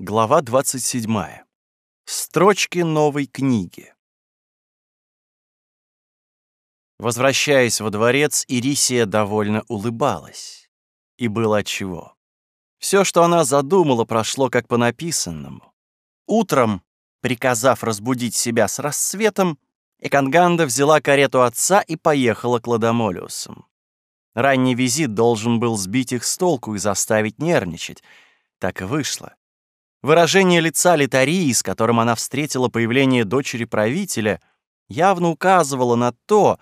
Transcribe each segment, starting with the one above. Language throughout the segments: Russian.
Глава 27. Строчки новой книги. Возвращаясь во дворец, Ирисия довольно улыбалась. И было отчего. Все, что она задумала, прошло как по написанному. Утром, приказав разбудить себя с рассветом, Эканганда взяла карету отца и поехала к Ладомолиусам. Ранний визит должен был сбить их с толку и заставить нервничать. Так и вышло. Выражение лица Литарии, с которым она встретила появление дочери правителя, явно указывало на то,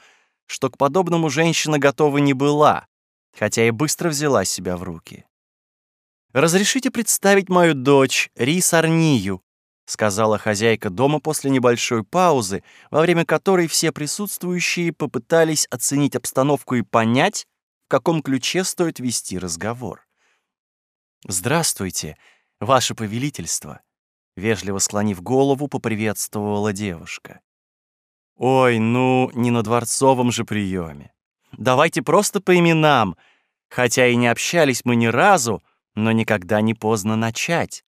что к подобному женщина готова не была, хотя и быстро взяла себя в руки. «Разрешите представить мою дочь, Рис Арнию», сказала хозяйка дома после небольшой паузы, во время которой все присутствующие попытались оценить обстановку и понять, в каком ключе стоит вести разговор. «Здравствуйте», «Ваше повелительство», — вежливо склонив голову, поприветствовала девушка. «Ой, ну, не на дворцовом же приеме. Давайте просто по именам, хотя и не общались мы ни разу, но никогда не поздно начать».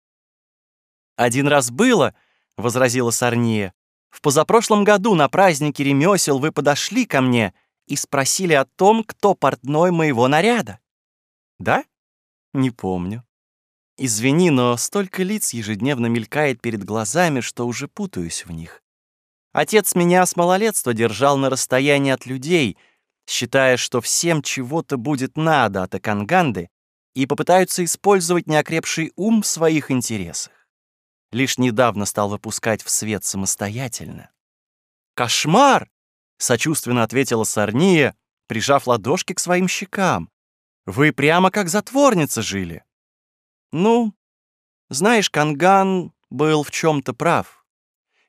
«Один раз было», — возразила Сарния, «в позапрошлом году на празднике ремесел вы подошли ко мне и спросили о том, кто портной моего наряда». «Да? Не помню». Извини, но столько лиц ежедневно мелькает перед глазами, что уже путаюсь в них. Отец меня с малолетства держал на расстоянии от людей, считая, что всем чего-то будет надо от Аканганды и попытаются использовать неокрепший ум в своих интересах. Лишь недавно стал выпускать в свет самостоятельно. «Кошмар!» — сочувственно ответила Сарния, прижав ладошки к своим щекам. «Вы прямо как затворница жили». Ну, знаешь, Канган был в чем-то прав.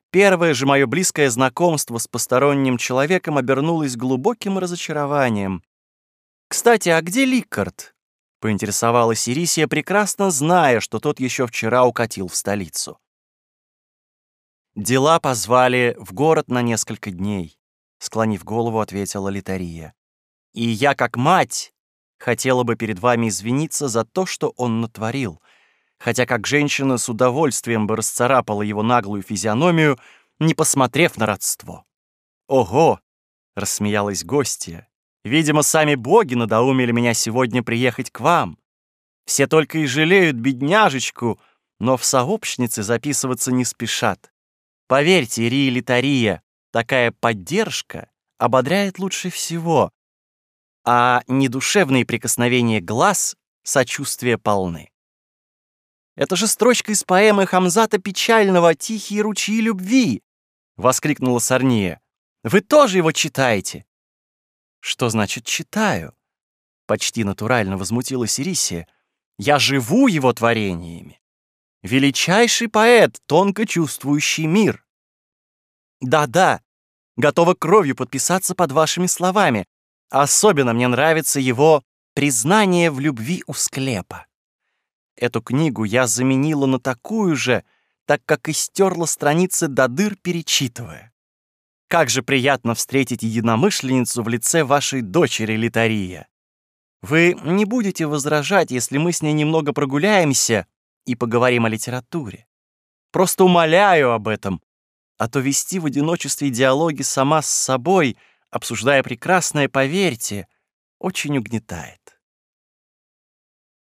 Первое же мое близкое знакомство с посторонним человеком обернулось глубоким разочарованием. «Кстати, а где Ликкард?» — поинтересовалась Ирисия, прекрасно зная, что тот еще вчера укатил в столицу. «Дела позвали в город на несколько дней», — склонив голову, ответила Литария. «И я, как мать, хотела бы перед вами извиниться за то, что он натворил, хотя как женщина с удовольствием бы расцарапала его наглую физиономию, не посмотрев на родство. «Ого!» — рассмеялась гостья. «Видимо, сами боги надоумили меня сегодня приехать к вам. Все только и жалеют бедняжечку, но в сообщнице записываться не спешат. Поверьте, Литария, такая поддержка ободряет лучше всего, а недушевные прикосновения глаз сочувствия полны. Это же строчка из поэмы Хамзата Печального «Тихие ручьи любви», — воскликнула Сарния. «Вы тоже его читаете?» «Что значит «читаю»?» Почти натурально возмутилась Ирисия. «Я живу его творениями. Величайший поэт, тонко чувствующий мир. Да-да, готова кровью подписаться под вашими словами, Особенно мне нравится его «Признание в любви у склепа». Эту книгу я заменила на такую же, так как истерла страницы до дыр, перечитывая. Как же приятно встретить единомышленницу в лице вашей дочери Литария. Вы не будете возражать, если мы с ней немного прогуляемся и поговорим о литературе. Просто умоляю об этом, а то вести в одиночестве диалоги сама с собой — обсуждая прекрасное, поверьте, очень угнетает.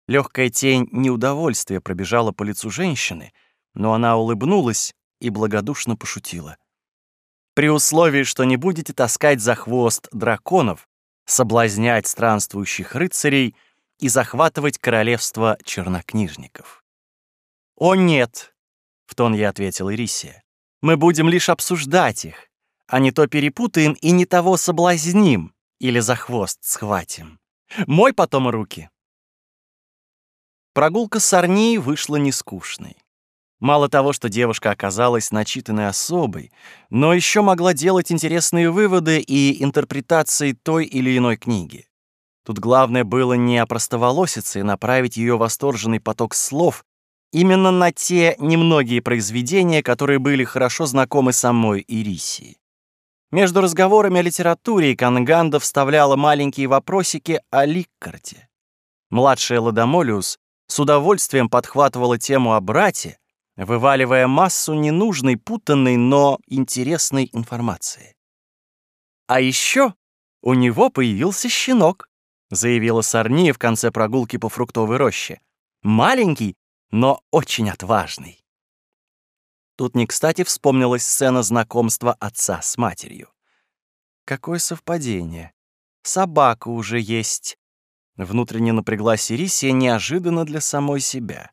Легкая тень неудовольствия пробежала по лицу женщины, но она улыбнулась и благодушно пошутила. «При условии, что не будете таскать за хвост драконов, соблазнять странствующих рыцарей и захватывать королевство чернокнижников». «О, нет!» — в тон я ответил Ирисия. «Мы будем лишь обсуждать их, а не то перепутаем и не того соблазним или за хвост схватим. Мой потом руки. Прогулка с Арнией вышла нескучной. Мало того, что девушка оказалась начитанной особой, но еще могла делать интересные выводы и интерпретации той или иной книги. Тут главное было не опростоволоситься и направить ее восторженный поток слов именно на те немногие произведения, которые были хорошо знакомы самой Ирисии. Между разговорами о литературе Канганда вставляла маленькие вопросики о Ликкарте. Младшая Ладомолиус с удовольствием подхватывала тему о брате, вываливая массу ненужной, путанной, но интересной информации. «А еще у него появился щенок», — заявила Сарния в конце прогулки по фруктовой роще. «Маленький, но очень отважный». Тут не кстати вспомнилась сцена знакомства отца с матерью. Какое совпадение. Собака уже есть. Внутренне напряглась Ирисия неожиданно для самой себя.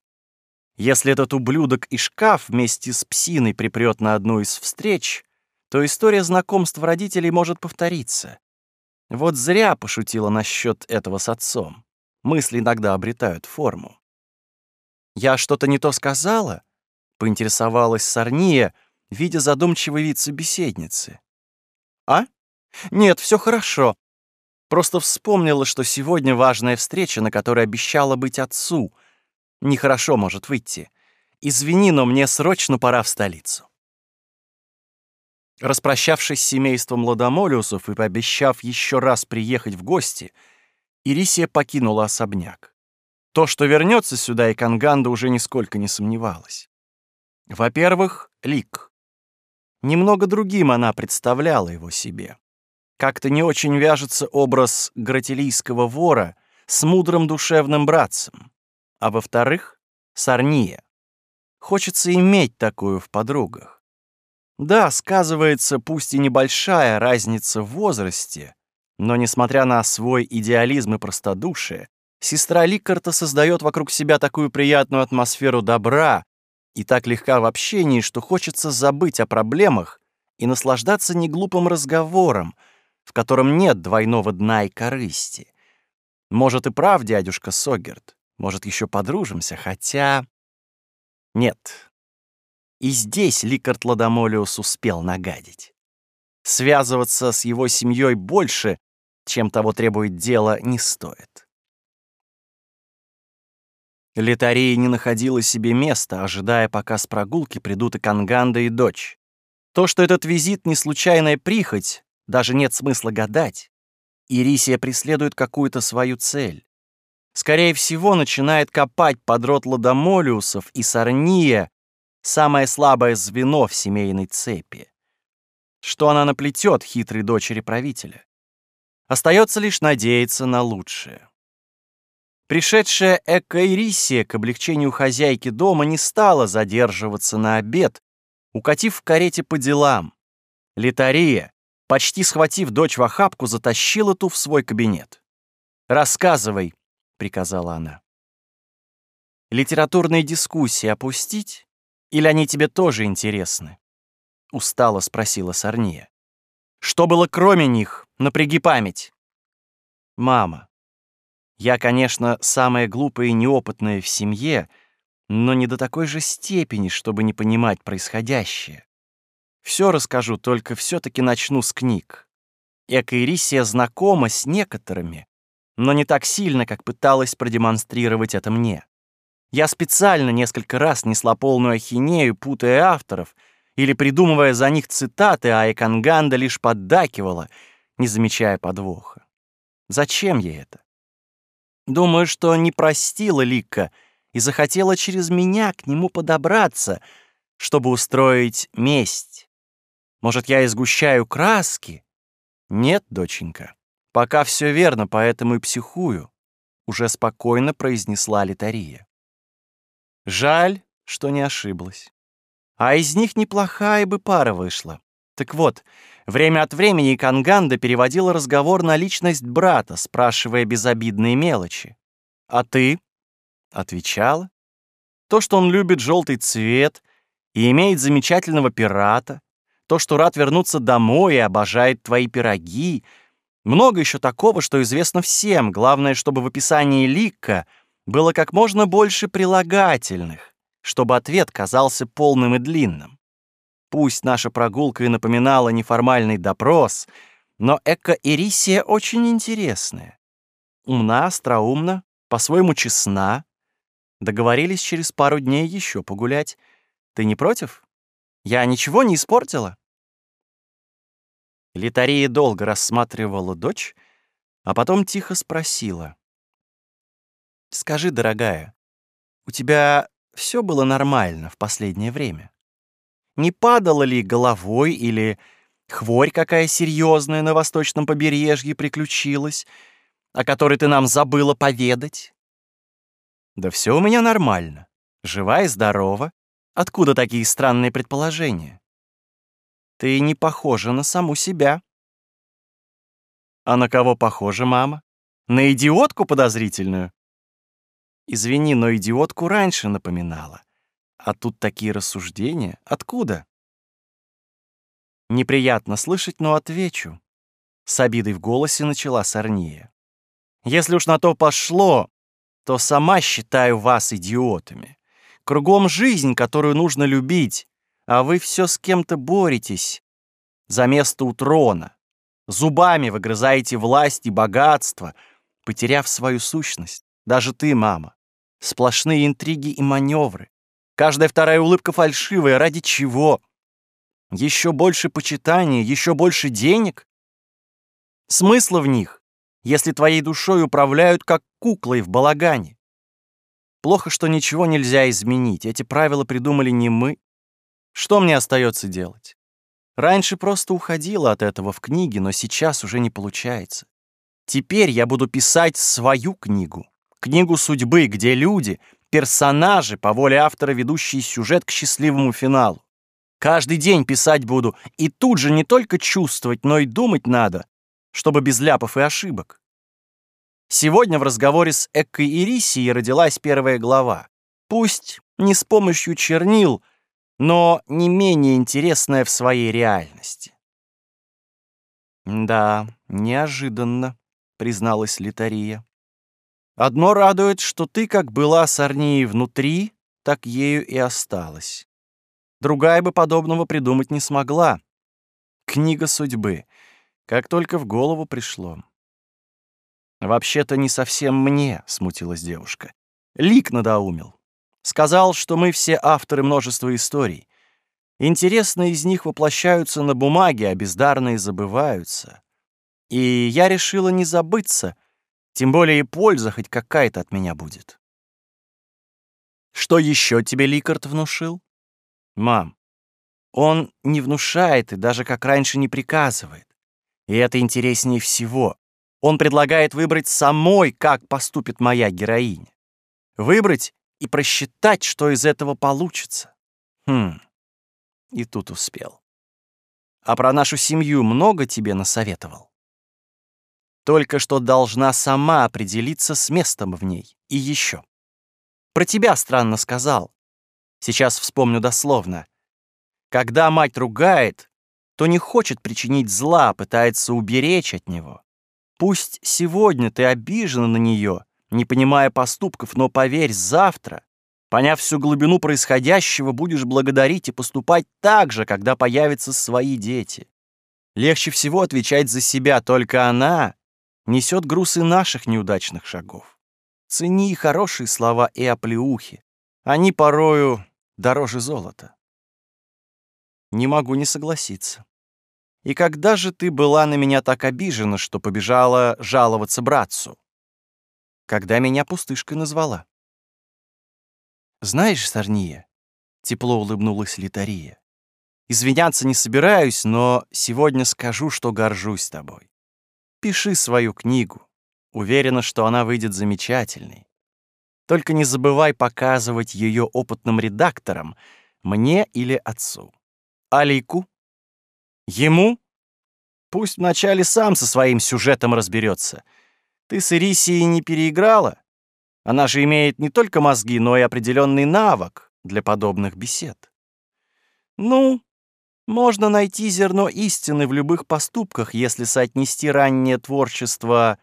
Если этот ублюдок и шкаф вместе с псиной припрет на одну из встреч, то история знакомства родителей может повториться. Вот зря пошутила насчет этого с отцом. Мысли иногда обретают форму. «Я что-то не то сказала?» — поинтересовалась Сарния, видя задумчивый вид собеседницы. «А? Нет, все хорошо. Просто вспомнила, что сегодня важная встреча, на которой обещала быть отцу — Нехорошо может выйти. Извини, но мне срочно пора в столицу. Распрощавшись с семейством Ладомолиусов и пообещав еще раз приехать в гости, Ирисия покинула особняк. То, что вернется сюда, и Канганда уже нисколько не сомневалась. Во-первых, Лик. Немного другим она представляла его себе. Как-то не очень вяжется образ гратилийского вора с мудрым душевным братцем а во-вторых, сорния. Хочется иметь такую в подругах. Да, сказывается пусть и небольшая разница в возрасте, но, несмотря на свой идеализм и простодушие, сестра Ликкарта создает вокруг себя такую приятную атмосферу добра и так легка в общении, что хочется забыть о проблемах и наслаждаться неглупым разговором, в котором нет двойного дна и корысти. Может и прав дядюшка Согерт. Может, еще подружимся, хотя... Нет. И здесь Ликард Ладомолиус успел нагадить. Связываться с его семьей больше, чем того требует дело, не стоит. Литария не находила себе места, ожидая, пока с прогулки придут и Канганда, и дочь. То, что этот визит не случайная прихоть, даже нет смысла гадать. Ирисия преследует какую-то свою цель скорее всего, начинает копать под рот ладомолиусов и сорния, самое слабое звено в семейной цепи. Что она наплетет хитрой дочери правителя? Остается лишь надеяться на лучшее. Пришедшая Экаирисия к облегчению хозяйки дома не стала задерживаться на обед, укатив в карете по делам. Литария, почти схватив дочь в охапку, затащила ту в свой кабинет. «Рассказывай», приказала она. Литературные дискуссии опустить? Или они тебе тоже интересны? Устало спросила Сарния. Что было кроме них? Напряги память. Мама. Я, конечно, самая глупая и неопытная в семье, но не до такой же степени, чтобы не понимать происходящее. Все расскажу, только все-таки начну с книг. Экаирисия знакома с некоторыми, но не так сильно, как пыталась продемонстрировать это мне. Я специально несколько раз несла полную ахинею, путая авторов или придумывая за них цитаты, а Эканганда лишь поддакивала, не замечая подвоха. Зачем ей это? Думаю, что не простила Ликка и захотела через меня к нему подобраться, чтобы устроить месть. Может, я изгущаю краски? Нет, доченька. «Пока все верно, поэтому и психую», — уже спокойно произнесла Литария. Жаль, что не ошиблась. А из них неплохая бы пара вышла. Так вот, время от времени Канганда переводила разговор на личность брата, спрашивая безобидные мелочи. «А ты?» — отвечала. «То, что он любит желтый цвет и имеет замечательного пирата, то, что рад вернуться домой и обожает твои пироги, много еще такого, что известно всем. Главное, чтобы в описании лика было как можно больше прилагательных, чтобы ответ казался полным и длинным. Пусть наша прогулка и напоминала неформальный допрос, но эко-эрисия очень интересная. Умна, остроумна, по-своему честна. Договорились через пару дней еще погулять. Ты не против? Я ничего не испортила? Литария долго рассматривала дочь, а потом тихо спросила. «Скажи, дорогая, у тебя все было нормально в последнее время? Не падала ли головой или хворь какая серьезная на восточном побережье приключилась, о которой ты нам забыла поведать? Да все у меня нормально. Жива и здорова. Откуда такие странные предположения? Ты не похожа на саму себя. А на кого похожа мама? На идиотку подозрительную? Извини, но идиотку раньше напоминала. А тут такие рассуждения. Откуда? Неприятно слышать, но отвечу. С обидой в голосе начала Сорния. Если уж на то пошло, то сама считаю вас идиотами. Кругом жизнь, которую нужно любить, а вы все с кем-то боретесь за место у трона. Зубами выгрызаете власть и богатство, потеряв свою сущность. Даже ты, мама. Сплошные интриги и маневры. Каждая вторая улыбка фальшивая. Ради чего? Еще больше почитания, еще больше денег? Смысла в них, если твоей душой управляют как куклой в балагане. Плохо, что ничего нельзя изменить. Эти правила придумали не мы. Что мне остается делать? Раньше просто уходила от этого в книге, но сейчас уже не получается. Теперь я буду писать свою книгу. Книгу судьбы, где люди, персонажи, по воле автора, ведущие сюжет к счастливому финалу. Каждый день писать буду, и тут же не только чувствовать, но и думать надо, чтобы без ляпов и ошибок. Сегодня в разговоре с Эккой Ирисией родилась первая глава. Пусть не с помощью чернил, но не менее интересная в своей реальности. «Да, неожиданно», — призналась Литария. Одно радует, что ты как была с Арнией внутри, так ею и осталась. Другая бы подобного придумать не смогла. Книга судьбы. Как только в голову пришло. «Вообще-то не совсем мне», — смутилась девушка. Лик надоумил. Сказал, что мы все авторы множества историй. Интересные из них воплощаются на бумаге, а бездарные забываются. И я решила не забыться — тем более и польза хоть какая-то от меня будет. Что еще тебе Ликард внушил? Мам, он не внушает и даже как раньше не приказывает. И это интереснее всего. Он предлагает выбрать самой, как поступит моя героиня. Выбрать и просчитать, что из этого получится. Хм, и тут успел. А про нашу семью много тебе насоветовал? Только что должна сама определиться с местом в ней. И еще. Про тебя странно сказал. Сейчас вспомню дословно. Когда мать ругает, то не хочет причинить зла, пытается уберечь от него. Пусть сегодня ты обижена на нее, не понимая поступков, но поверь, завтра, поняв всю глубину происходящего, будешь благодарить и поступать так же, когда появятся свои дети. Легче всего отвечать за себя, только она несет груз и наших неудачных шагов. Цени хорошие слова и оплеухи. Они порою дороже золота. Не могу не согласиться. И когда же ты была на меня так обижена, что побежала жаловаться братцу? Когда меня пустышкой назвала. Знаешь, Сарния, тепло улыбнулась Литария, извиняться не собираюсь, но сегодня скажу, что горжусь тобой. Пиши свою книгу. Уверена, что она выйдет замечательной. Только не забывай показывать ее опытным редакторам, мне или отцу. Алику? Ему? Пусть вначале сам со своим сюжетом разберется. Ты с Ирисией не переиграла? Она же имеет не только мозги, но и определенный навык для подобных бесед. Ну, можно найти зерно истины в любых поступках, если соотнести раннее творчество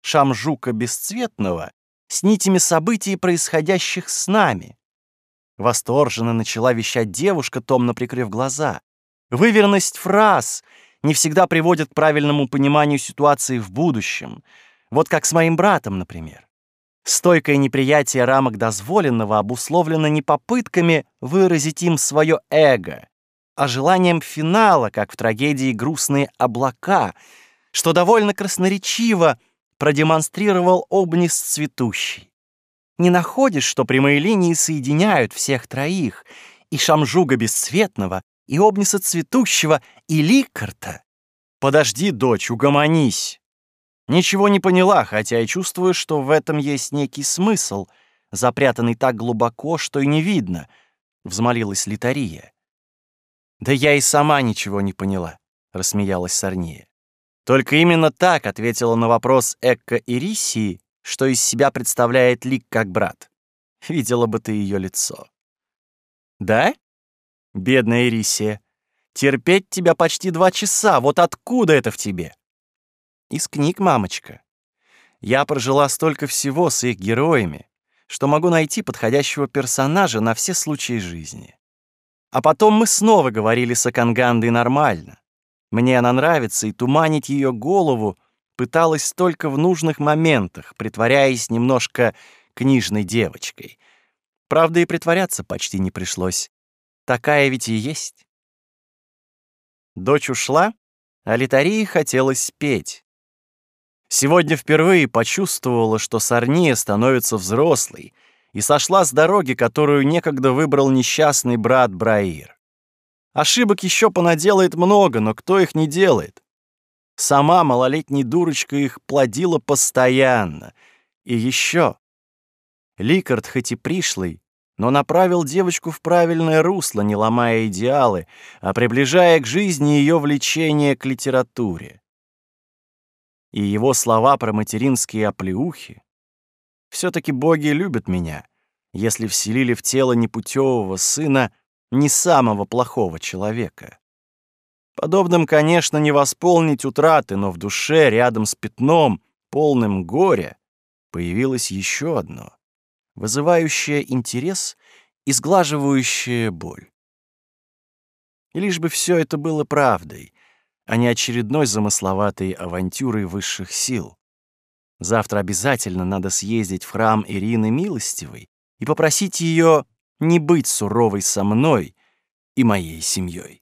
Шамжука Бесцветного с нитями событий, происходящих с нами. Восторженно начала вещать девушка, томно прикрыв глаза. Выверенность фраз не всегда приводит к правильному пониманию ситуации в будущем. Вот как с моим братом, например. Стойкое неприятие рамок дозволенного обусловлено не попытками выразить им свое эго, а желанием финала, как в трагедии «Грустные облака», что довольно красноречиво продемонстрировал Обнис цветущий. Не находишь, что прямые линии соединяют всех троих, и Шамжуга Бесцветного, и Обниса Цветущего, и Ликарта? Подожди, дочь, угомонись. Ничего не поняла, хотя и чувствую, что в этом есть некий смысл, запрятанный так глубоко, что и не видно, — взмолилась Литария. «Да я и сама ничего не поняла», — рассмеялась Сарния. «Только именно так ответила на вопрос Экка Ирисии, что из себя представляет Лик как брат. Видела бы ты ее лицо». «Да? Бедная Ирисия, терпеть тебя почти два часа, вот откуда это в тебе?» «Из книг, мамочка. Я прожила столько всего с их героями, что могу найти подходящего персонажа на все случаи жизни. А потом мы снова говорили с Акангандой нормально. Мне она нравится, и туманить ее голову пыталась только в нужных моментах, притворяясь немножко книжной девочкой. Правда, и притворяться почти не пришлось. Такая ведь и есть. Дочь ушла, а Литарии хотелось петь. Сегодня впервые почувствовала, что Сарния становится взрослой, и сошла с дороги, которую некогда выбрал несчастный брат Браир. Ошибок еще понаделает много, но кто их не делает? Сама малолетняя дурочка их плодила постоянно. И еще. Ликард хоть и пришлый, но направил девочку в правильное русло, не ломая идеалы, а приближая к жизни ее влечение к литературе и его слова про материнские оплеухи. Все-таки боги любят меня, если вселили в тело непутевого сына не самого плохого человека. Подобным, конечно, не восполнить утраты, но в душе, рядом с пятном, полным горя, появилось еще одно, вызывающее интерес и сглаживающее боль. И лишь бы все это было правдой, а не очередной замысловатой авантюрой высших сил. Завтра обязательно надо съездить в храм Ирины Милостивой и попросить ее не быть суровой со мной и моей семьей.